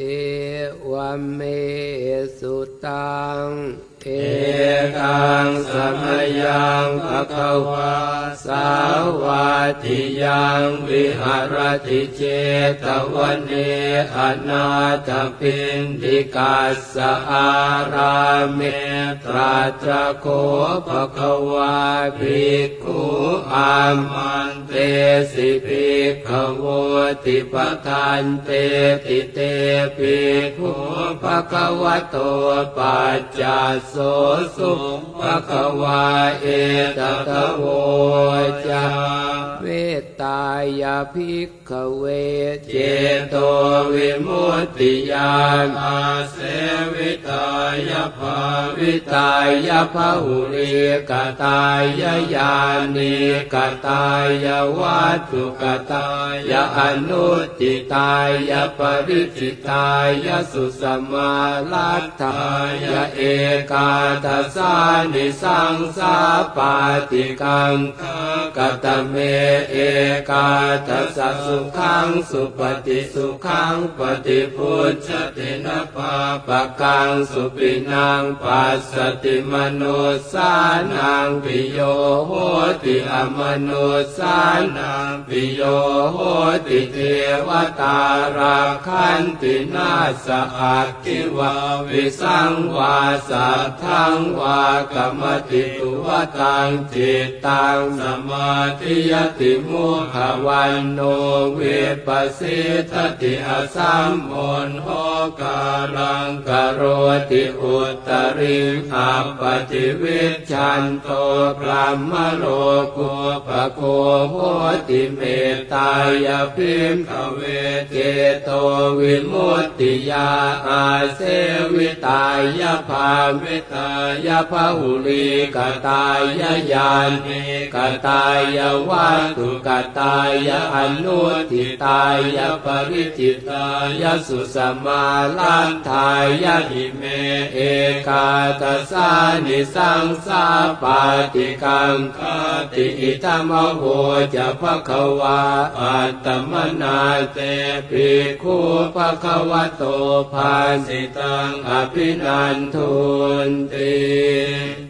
เอวเมสุตัง เอตังสมยังภะคะวา สาวาติยังวิหารติเจตวันเนอนาถปินดิกัสอาราเมตราตรโคภคะวาภิกขุอามันเตสิภิกขโวติปะทันเตติเตภิกขุภคะวโตปัจจโสสุภคะวาเอตตะโวจาเวตายาภิกขเวเจโตวิมุตติยานอาเสวิตายาภาวิตายภาหุริกตายาญาณิกตายาวัตถุกตายาอนุติตายาปริจิตายาสุสมาลัตถายาเอกาทัสานิสังสาปาติกัง กตเมเอกาทัสสะสุขังสุปฏิสุขังปฏิพุทธตินะปาปะกังสุปินังปัสสติมนุสานังปิโยโหติอมนุสานังปิโยโหติเทวตาราคันตินาสอักขิวาวิสังวาสัทธังวากรรมติตุวตังจิตตังสมาธิยติมุขวันโนเวปสิทติอสัมโอนโหกาลังกโรติอุตริขับปฏิวิชันโตพรหมโลกุปโคโหติเมตตายพิมขเวเจโตวิมุตติยาอาเสวิตายภาวิตายภาหุลีกตายญาณิกตายวัตถุกตายะอนุทิตายะปริจิตายะสุสมาลันทายะหิเมเอกาตสานิสังสาปาติกังคติอิตมโหจะภะคะวาอัตตมนาเตปิคูภะคะวะโตภาสิตังอภินันทุนติ